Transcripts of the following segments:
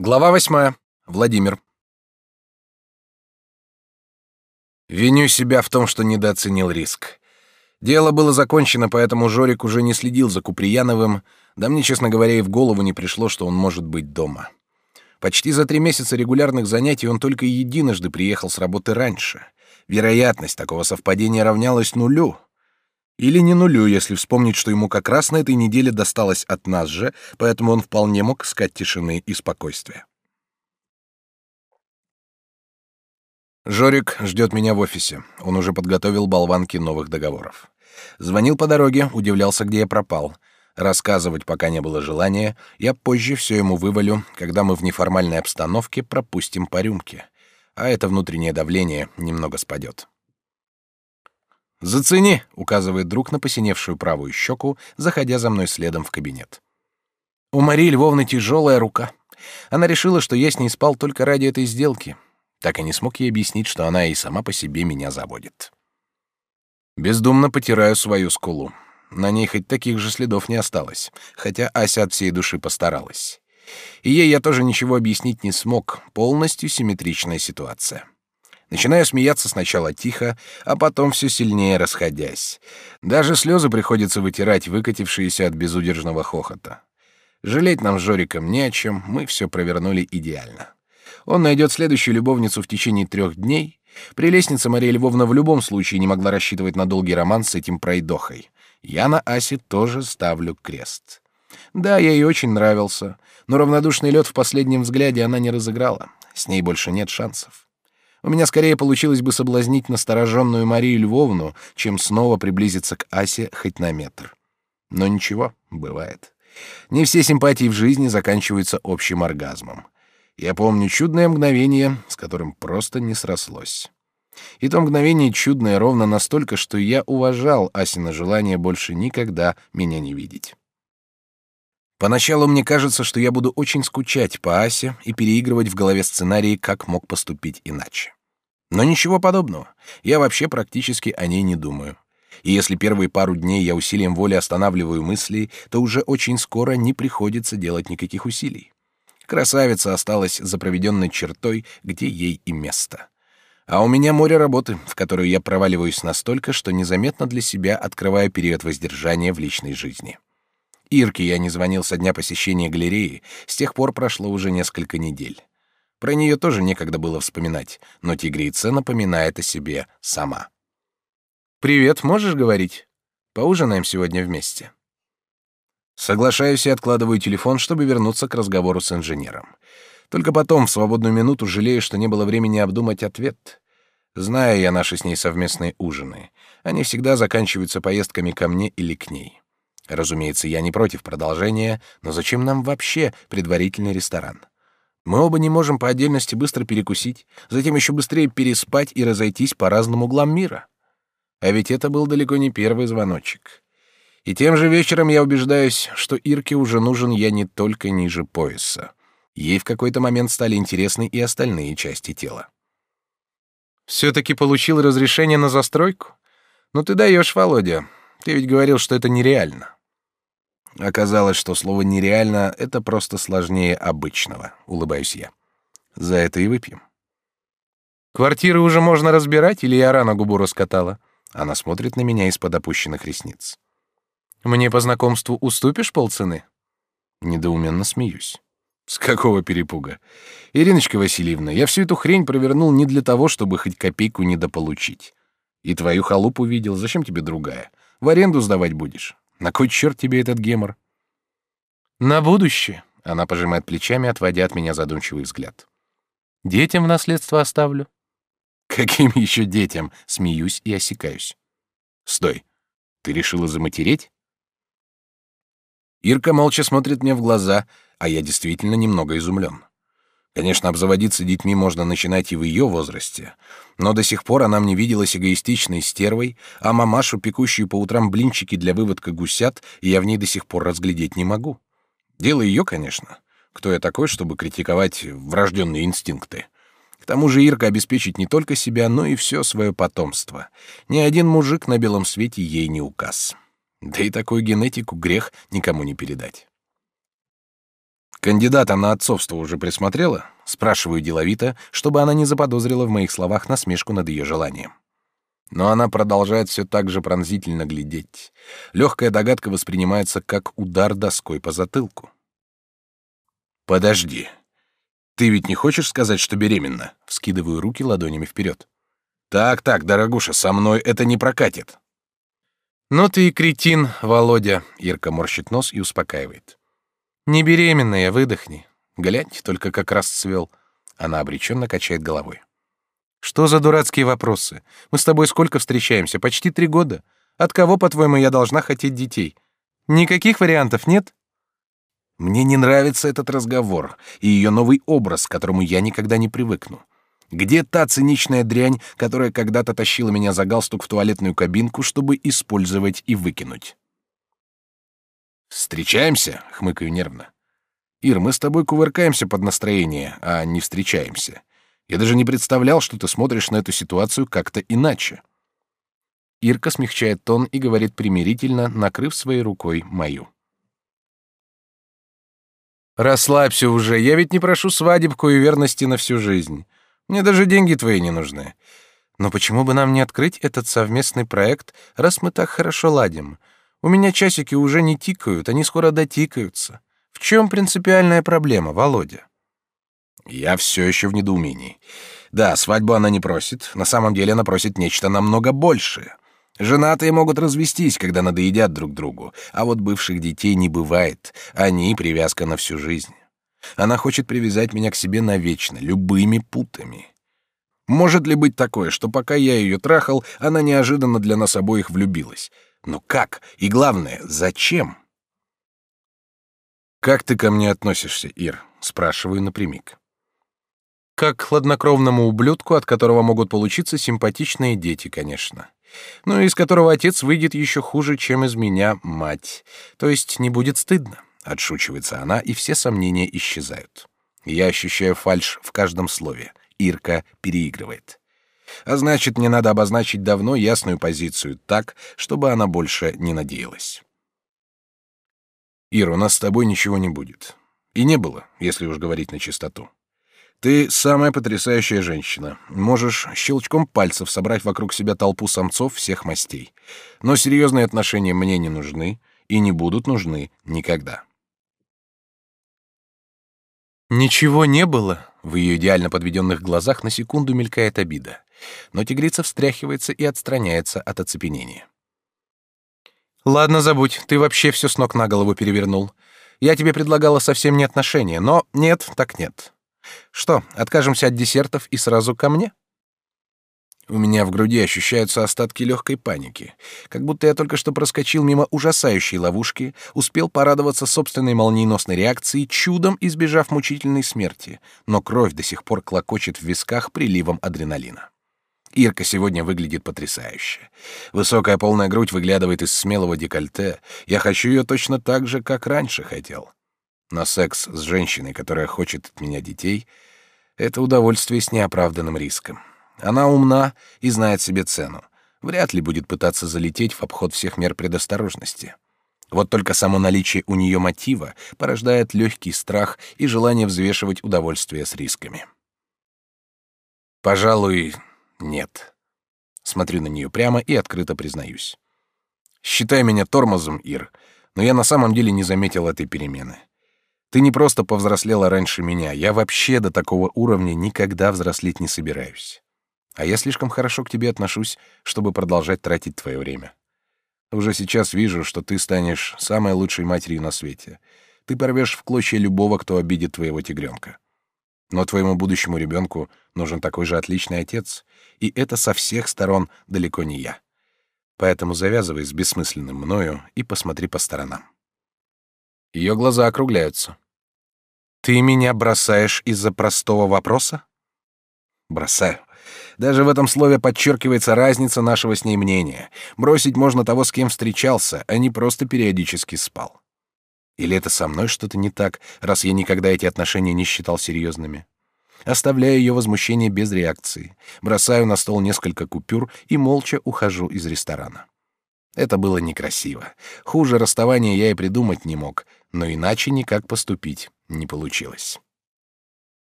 Глава восьмая. Владимир. Виню себя в том, что недооценил риск. Дело было закончено, поэтому Жорик уже не следил за Куприяновым, да мне, честно говоря, и в голову не пришло, что он может быть дома. Почти за три месяца регулярных занятий он только единожды приехал с работы раньше. Вероятность такого совпадения равнялась нулю. Или не нулю, если вспомнить, что ему как раз на этой неделе досталось от нас же, поэтому он вполне мог искать тишины и спокойствия. Жорик ждет меня в офисе. Он уже подготовил болванки новых договоров. Звонил по дороге, удивлялся, где я пропал. Рассказывать пока не было желания, я позже все ему вывалю, когда мы в неформальной обстановке пропустим по рюмке. А это внутреннее давление немного спадет. «Зацени», — указывает друг на посиневшую правую щеку, заходя за мной следом в кабинет. У Марии Львовны тяжелая рука. Она решила, что я с ней спал только ради этой сделки. Так и не смог ей объяснить, что она и сама по себе меня заводит. Бездумно потираю свою скулу. На ней хоть таких же следов не осталось, хотя Ася от всей души постаралась. И ей я тоже ничего объяснить не смог, полностью симметричная ситуация. Начинаю смеяться сначала тихо, а потом все сильнее расходясь. Даже слезы приходится вытирать, выкатившиеся от безудержного хохота. Жалеть нам с Жориком не о чем, мы все провернули идеально. Он найдет следующую любовницу в течение трех дней. Прелестница Мария Львовна в любом случае не могла рассчитывать на долгий роман с этим пройдохой. Я на Асе тоже ставлю крест. Да, я ей очень нравился, но равнодушный лед в последнем взгляде она не разыграла. С ней больше нет шансов. У меня скорее получилось бы соблазнить настороженную Марию Львовну, чем снова приблизиться к Асе хоть на метр. Но ничего, бывает. Не все симпатии в жизни заканчиваются общим оргазмом. Я помню чудное мгновение, с которым просто не срослось. И то мгновение чудное ровно настолько, что я уважал Асина желание больше никогда меня не видеть. Поначалу мне кажется, что я буду очень скучать по Асе и переигрывать в голове сценарии, как мог поступить иначе. Но ничего подобного. Я вообще практически о ней не думаю. И если первые пару дней я усилием воли останавливаю мысли, то уже очень скоро не приходится делать никаких усилий. Красавица осталась за проведенной чертой, где ей и место. А у меня море работы, в которую я проваливаюсь настолько, что незаметно для себя открываю период воздержания в личной жизни. Ирке я не звонил со дня посещения галереи, с тех пор прошло уже несколько недель. Про нее тоже некогда было вспоминать, но тигрица напоминает о себе сама. «Привет, можешь говорить? Поужинаем сегодня вместе?» Соглашаюсь и откладываю телефон, чтобы вернуться к разговору с инженером. Только потом, в свободную минуту, жалею, что не было времени обдумать ответ. Знаю я наши с ней совместные ужины. Они всегда заканчиваются поездками ко мне или к ней. Разумеется, я не против продолжения, но зачем нам вообще предварительный ресторан? Мы оба не можем по отдельности быстро перекусить, затем еще быстрее переспать и разойтись по разным углам мира. А ведь это был далеко не первый звоночек. И тем же вечером я убеждаюсь, что Ирке уже нужен я не только ниже пояса. Ей в какой-то момент стали интересны и остальные части тела. «Все-таки получил разрешение на застройку? Ну ты даешь, Володя. Ты ведь говорил, что это нереально». Оказалось, что слово «нереально» — это просто сложнее обычного, улыбаюсь я. За это и выпьем. Квартиры уже можно разбирать, или я рано губу раскатала? Она смотрит на меня из-под опущенных ресниц. Мне по знакомству уступишь полцены? Недоуменно смеюсь. С какого перепуга? Ириночка Васильевна, я всю эту хрень провернул не для того, чтобы хоть копейку недополучить. И твою халупу видел, зачем тебе другая? В аренду сдавать будешь. На кой черт тебе этот гемор? На будущее. Она пожимает плечами, отводя от меня задумчивый взгляд. Детям в наследство оставлю. Каким еще детям? Смеюсь и осекаюсь. Стой. Ты решила заматереть? Ирка молча смотрит мне в глаза, а я действительно немного изумлен. Конечно, обзаводиться детьми можно начинать и в ее возрасте, но до сих пор она мне виделась эгоистичной стервой, а мамашу, пекущую по утрам блинчики для выводка гусят, я в ней до сих пор разглядеть не могу. Дело ее, конечно. Кто я такой, чтобы критиковать врожденные инстинкты? К тому же Ирка обеспечит не только себя, но и все свое потомство. Ни один мужик на белом свете ей не указ. Да и такую генетику грех никому не передать. Кандидата на отцовство уже присмотрела? Спрашиваю деловито, чтобы она не заподозрила в моих словах насмешку над ее желанием. Но она продолжает все так же пронзительно глядеть. Легкая догадка воспринимается как удар доской по затылку. «Подожди. Ты ведь не хочешь сказать, что беременна?» Вскидываю руки ладонями вперед. «Так, так, дорогуша, со мной это не прокатит». «Ну ты и кретин, Володя», — Ирка морщит нос и успокаивает. «Не беременная, выдохни. Гляньте, только как раз цвел». Она обреченно качает головой. Что за дурацкие вопросы? Мы с тобой сколько встречаемся? Почти три года. От кого, по-твоему, я должна хотеть детей? Никаких вариантов нет? Мне не нравится этот разговор и ее новый образ, к которому я никогда не привыкну. Где та циничная дрянь, которая когда-то тащила меня за галстук в туалетную кабинку, чтобы использовать и выкинуть? Встречаемся, хмыкаю нервно. Ир, мы с тобой кувыркаемся под настроение, а не встречаемся. Я даже не представлял, что ты смотришь на эту ситуацию как-то иначе. Ирка смягчает тон и говорит примирительно, накрыв своей рукой мою. Расслабься уже, я ведь не прошу свадебку и верности на всю жизнь. Мне даже деньги твои не нужны. Но почему бы нам не открыть этот совместный проект, раз мы так хорошо ладим? У меня часики уже не тикают, они скоро дотикаются. В чем принципиальная проблема, Володя? Я все еще в недоумении. Да, свадьбу она не просит. На самом деле она просит нечто намного большее. Женатые могут развестись, когда надоедят друг другу, а вот бывших детей не бывает. Они — привязка на всю жизнь. Она хочет привязать меня к себе навечно, любыми путами. Может ли быть такое, что пока я ее трахал, она неожиданно для нас обоих влюбилась? Но как? И главное, зачем? «Как ты ко мне относишься, Ир?» — спрашиваю напрямик. Как к хладнокровному ублюдку, от которого могут получиться симпатичные дети, конечно. Ну, из которого отец выйдет еще хуже, чем из меня мать. То есть не будет стыдно. Отшучивается она, и все сомнения исчезают. Я ощущаю фальшь в каждом слове. Ирка переигрывает. А значит, мне надо обозначить давно ясную позицию так, чтобы она больше не надеялась. Ир, у нас с тобой ничего не будет. И не было, если уж говорить на чистоту. Ты самая потрясающая женщина. Можешь щелчком пальцев собрать вокруг себя толпу самцов всех мастей. Но серьезные отношения мне не нужны и не будут нужны никогда. Ничего не было. В ее идеально подведенных глазах на секунду мелькает обида, но тигрица встряхивается и отстраняется от оцепенения. Ладно, забудь, ты вообще все с ног на голову перевернул. Я тебе предлагала совсем не отношения, но нет, так нет. Что, откажемся от десертов и сразу ко мне? У меня в груди ощущаются остатки легкой паники, как будто я только что проскочил мимо ужасающей ловушки, успел порадоваться собственной молниеносной реакции, чудом избежав мучительной смерти, но кровь до сих пор клокочет в висках приливом адреналина. Ирка сегодня выглядит потрясающе. Высокая полная грудь выглядывает из смелого декольте. Я хочу ее точно так же, как раньше хотел. Но секс с женщиной, которая хочет от меня детей, это удовольствие с неоправданным риском. Она умна и знает себе цену. Вряд ли будет пытаться залететь в обход всех мер предосторожности. Вот только само наличие у нее мотива порождает легкий страх и желание взвешивать удовольствие с рисками. Пожалуй, нет. Смотрю на нее прямо и открыто признаюсь. Считай меня тормозом, Ир, но я на самом деле не заметил этой перемены. Ты не просто повзрослела раньше меня, я вообще до такого уровня никогда взрослеть не собираюсь. А я слишком хорошо к тебе отношусь, чтобы продолжать тратить твое время. Уже сейчас вижу, что ты станешь самой лучшей матерью на свете. Ты порвешь в клочья любого, кто обидит твоего тигренка. Но твоему будущему ребенку нужен такой же отличный отец, и это со всех сторон далеко не я. Поэтому завязывай с бессмысленным мною и посмотри по сторонам. Ее глаза округляются. Ты меня бросаешь из-за простого вопроса? Бросаю. Даже в этом слове подчеркивается разница нашего с ней мнения. Бросить можно того, с кем встречался, а не просто периодически спал. Или это со мной что-то не так, раз я никогда эти отношения не считал серьезными? Оставляю ее возмущение без реакции, бросаю на стол несколько купюр и молча ухожу из ресторана. Это было некрасиво. Хуже расставания я и придумать не мог, но иначе никак поступить не получилось.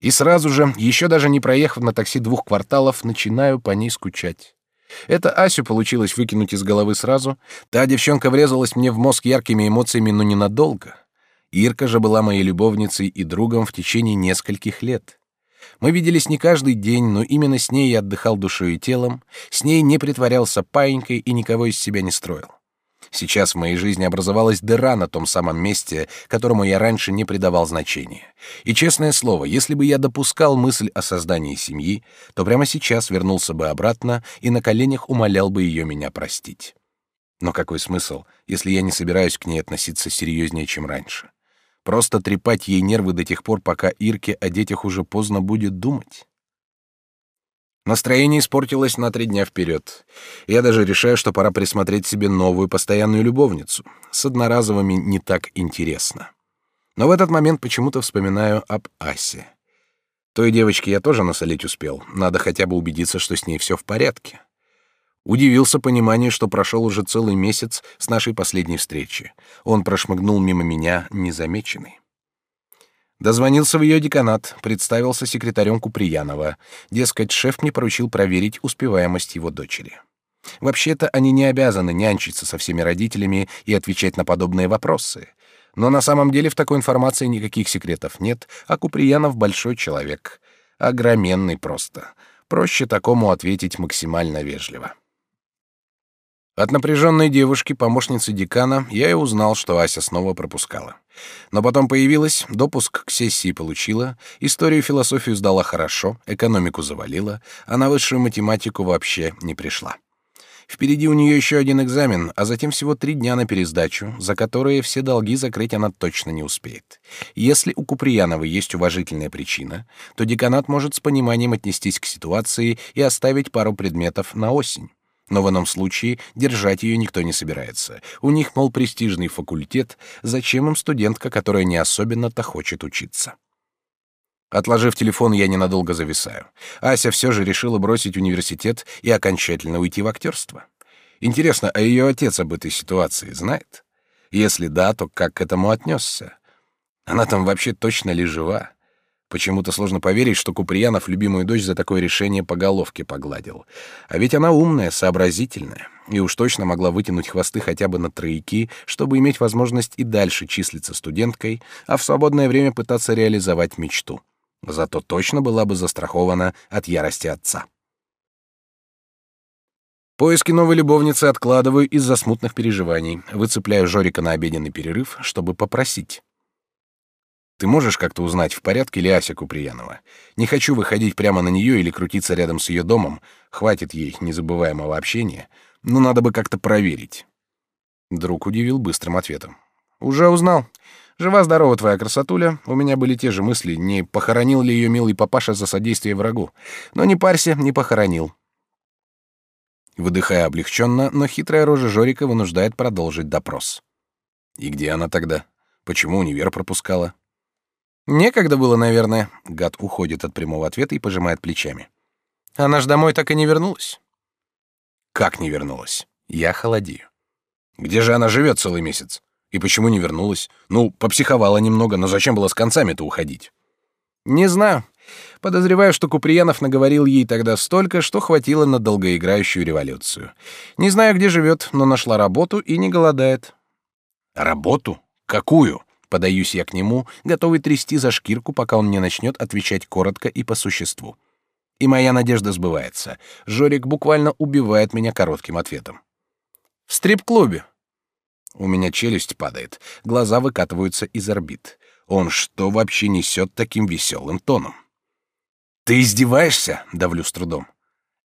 И сразу же, еще даже не проехав на такси двух кварталов, начинаю по ней скучать. Это Асю получилось выкинуть из головы сразу. Та девчонка врезалась мне в мозг яркими эмоциями, но ненадолго. Ирка же была моей любовницей и другом в течение нескольких лет. Мы виделись не каждый день, но именно с ней я отдыхал душой и телом, с ней не притворялся паинькой и никого из себя не строил. Сейчас в моей жизни образовалась дыра на том самом месте, которому я раньше не придавал значения. И честное слово, если бы я допускал мысль о создании семьи, то прямо сейчас вернулся бы обратно и на коленях умолял бы ее меня простить. Но какой смысл, если я не собираюсь к ней относиться серьезнее, чем раньше? Просто трепать ей нервы до тех пор, пока Ирке о детях уже поздно будет думать. Настроение испортилось на три дня вперед. Я даже решаю, что пора присмотреть себе новую постоянную любовницу. С одноразовыми не так интересно. Но в этот момент почему-то вспоминаю об Асе. Той девочке я тоже насолить успел. Надо хотя бы убедиться, что с ней все в порядке. Удивился пониманию, что прошел уже целый месяц с нашей последней встречи. Он прошмыгнул мимо меня незамеченный. Дозвонился в ее деканат, представился секретарем Куприянова. Дескать, шеф мне поручил проверить успеваемость его дочери. Вообще-то они не обязаны нянчиться со всеми родителями и отвечать на подобные вопросы. Но на самом деле в такой информации никаких секретов нет, а Куприянов большой человек. Огроменный просто. Проще такому ответить максимально вежливо. От напряженной девушки, помощницы декана, я и узнал, что Ася снова пропускала. Но потом появилась, допуск к сессии получила, историю и философию сдала хорошо, экономику завалила, а на высшую математику вообще не пришла. Впереди у нее еще один экзамен, а затем всего три дня на пересдачу, за которые все долги закрыть она точно не успеет. Если у Куприяновой есть уважительная причина, то деканат может с пониманием отнестись к ситуации и оставить пару предметов на осень. Но в ином случае держать ее никто не собирается. У них, мол, престижный факультет, зачем им студентка, которая не особенно-то хочет учиться? Отложив телефон, я ненадолго зависаю. Ася все же решила бросить университет и окончательно уйти в актерство. Интересно, а ее отец об этой ситуации знает? Если да, то как к этому отнесся? Она там вообще точно ли жива? Почему-то сложно поверить, что Куприянов любимую дочь за такое решение по головке погладил. А ведь она умная, сообразительная, и уж точно могла вытянуть хвосты хотя бы на трояки, чтобы иметь возможность и дальше числиться студенткой, а в свободное время пытаться реализовать мечту. Зато точно была бы застрахована от ярости отца. Поиски новой любовницы откладываю из-за смутных переживаний. Выцепляю Жорика на обеденный перерыв, чтобы попросить. Ты можешь как-то узнать, в порядке ли Ася Куприянова? Не хочу выходить прямо на нее или крутиться рядом с ее домом. Хватит ей незабываемого общения. Но надо бы как-то проверить. Друг удивил быстрым ответом. Уже узнал. Жива-здорова твоя красотуля. У меня были те же мысли, не похоронил ли ее милый папаша за содействие врагу. Но не парься, не похоронил. Выдыхая облегченно, но хитрая рожа Жорика вынуждает продолжить допрос. И где она тогда? Почему универ пропускала? Некогда было, наверное. Гад уходит от прямого ответа и пожимает плечами. Она ж домой так и не вернулась. Как не вернулась? Я холодею. Где же она живет целый месяц? И почему не вернулась? Ну, попсиховала немного, но зачем было с концами-то уходить? Не знаю. Подозреваю, что Куприянов наговорил ей тогда столько, что хватило на долгоиграющую революцию. Не знаю, где живет, но нашла работу и не голодает. Работу? Какую? Подаюсь я к нему, готовый трясти за шкирку, пока он не начнет отвечать коротко и по существу. И моя надежда сбывается. Жорик буквально убивает меня коротким ответом. В стрип-клубе. У меня челюсть падает, глаза выкатываются из орбит. Он что вообще несет таким веселым тоном? Ты издеваешься? Давлю с трудом.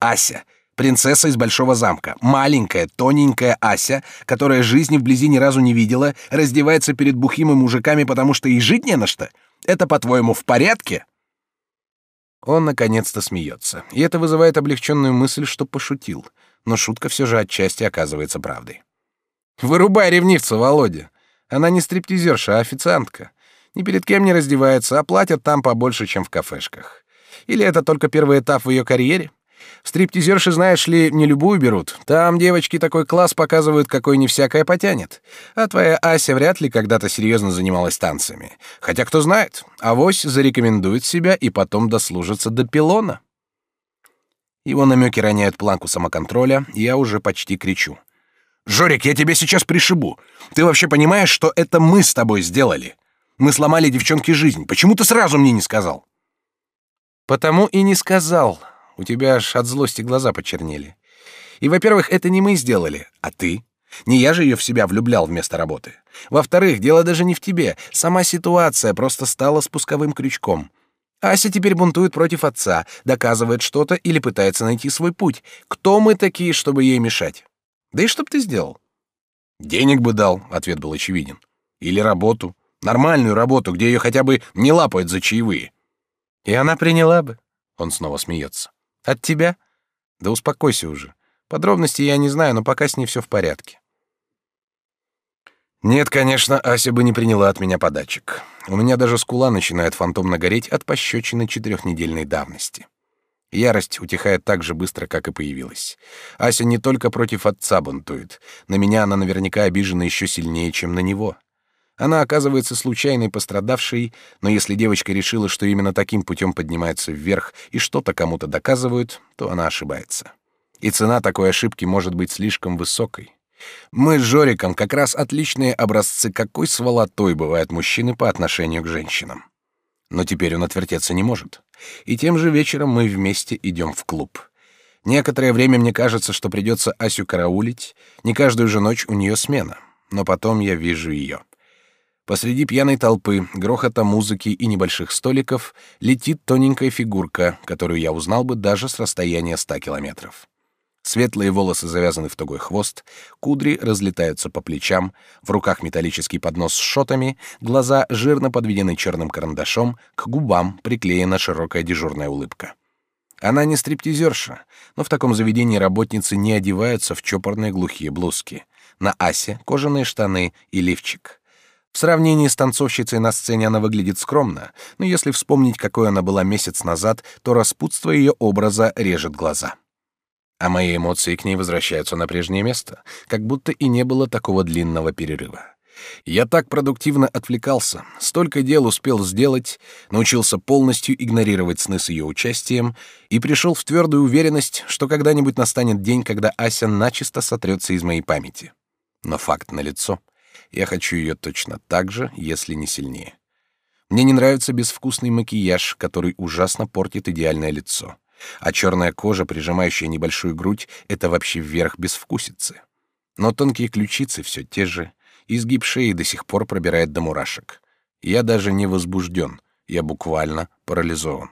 Ася, Принцесса из Большого замка, маленькая, тоненькая Ася, которая жизни вблизи ни разу не видела, раздевается перед бухими мужиками, потому что ей жить не на что. Это, по-твоему, в порядке? Он наконец-то смеется, и это вызывает облегченную мысль, что пошутил, но шутка все же отчасти оказывается правдой. Вырубай ревнивца, Володя. Она не стриптизерша, а официантка. Ни перед кем не раздевается, а платят там побольше, чем в кафешках. Или это только первый этап в ее карьере? Стриптизерши, знаешь ли, не любую берут. Там девочки такой класс показывают, какой не всякая потянет. А твоя Ася вряд ли когда-то серьезно занималась танцами. Хотя, кто знает, авось зарекомендует себя и потом дослужится до пилона. Его намеки роняют планку самоконтроля, и я уже почти кричу. «Жорик, я тебя сейчас пришибу! Ты вообще понимаешь, что это мы с тобой сделали? Мы сломали девчонке жизнь. Почему ты сразу мне не сказал?» «Потому и не сказал», у тебя аж от злости глаза почернели. И, во-первых, это не мы сделали, а ты. Не я же ее в себя влюблял вместо работы. Во-вторых, дело даже не в тебе. Сама ситуация просто стала спусковым крючком. Ася теперь бунтует против отца, доказывает что-то или пытается найти свой путь. Кто мы такие, чтобы ей мешать? Да и что б ты сделал? Денег бы дал, ответ был очевиден. Или работу. Нормальную работу, где ее хотя бы не лапают за чаевые. И она приняла бы. Он снова смеется. От тебя? Да успокойся уже. Подробностей я не знаю, но пока с ней все в порядке. Нет, конечно, Ася бы не приняла от меня подачек. У меня даже скула начинает фантомно гореть от пощечины четырехнедельной давности. Ярость утихает так же быстро, как и появилась. Ася не только против отца бунтует. На меня она наверняка обижена еще сильнее, чем на него. Она оказывается случайной пострадавшей, но если девочка решила, что именно таким путем поднимается вверх и что-то кому-то доказывают, то она ошибается. И цена такой ошибки может быть слишком высокой. Мы с Жориком как раз отличные образцы, какой сволотой бывают мужчины по отношению к женщинам. Но теперь он отвертеться не может. И тем же вечером мы вместе идем в клуб. Некоторое время мне кажется, что придется Асю караулить, не каждую же ночь у нее смена. Но потом я вижу ее. Посреди пьяной толпы, грохота музыки и небольших столиков летит тоненькая фигурка, которую я узнал бы даже с расстояния ста километров. Светлые волосы завязаны в тугой хвост, кудри разлетаются по плечам, в руках металлический поднос с шотами, глаза жирно подведены черным карандашом, к губам приклеена широкая дежурная улыбка. Она не стриптизерша, но в таком заведении работницы не одеваются в чопорные глухие блузки. На Асе кожаные штаны и лифчик. В сравнении с танцовщицей на сцене она выглядит скромно, но если вспомнить, какой она была месяц назад, то распутство ее образа режет глаза. А мои эмоции к ней возвращаются на прежнее место, как будто и не было такого длинного перерыва. Я так продуктивно отвлекался, столько дел успел сделать, научился полностью игнорировать сны с ее участием и пришел в твердую уверенность, что когда-нибудь настанет день, когда Ася начисто сотрется из моей памяти. Но факт налицо. Я хочу ее точно так же, если не сильнее. Мне не нравится безвкусный макияж, который ужасно портит идеальное лицо. А черная кожа, прижимающая небольшую грудь, это вообще вверх безвкусицы. Но тонкие ключицы все те же, изгиб шеи до сих пор пробирает до мурашек. Я даже не возбужден, я буквально парализован.